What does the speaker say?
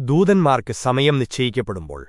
ദൂതന്മാർക്ക് സമയം നിശ്ചയിക്കപ്പെടുമ്പോൾ